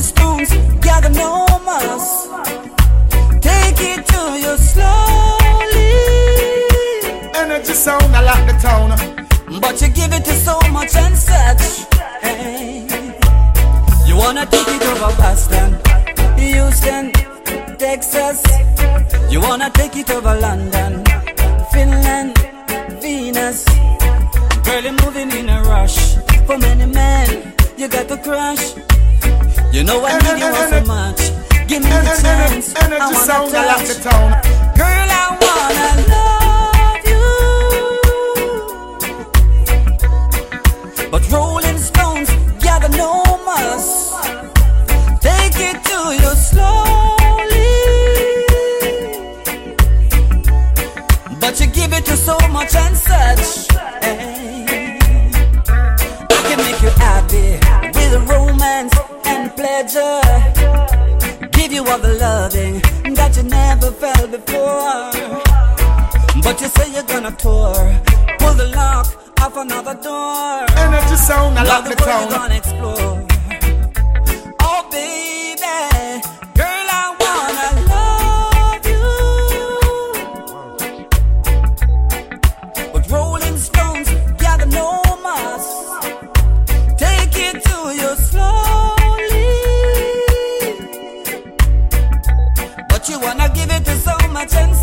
stones, gather no moss. Take it to you slowly. Energy sound, I like the town. But you give it to so much and such. Hey. You wanna take it over Boston, Houston, Texas. You wanna take it over London, Finland, Venus. Girl, you're moving in a rush. For many men, you got to crush. You know I need you all so much. Give me the chance. I Energy sound, I wanna the touch. town. Girl, I wanna love you. But rolling stones gather no muss. Take it to you slowly. But you give it to so much and such. Pleasure. Give you all the loving that you never felt before. But you say you're gonna tour, pull the lock off another door. Energy sound, I Love like the the world you're town. gonna explore. you wanna give it to so much and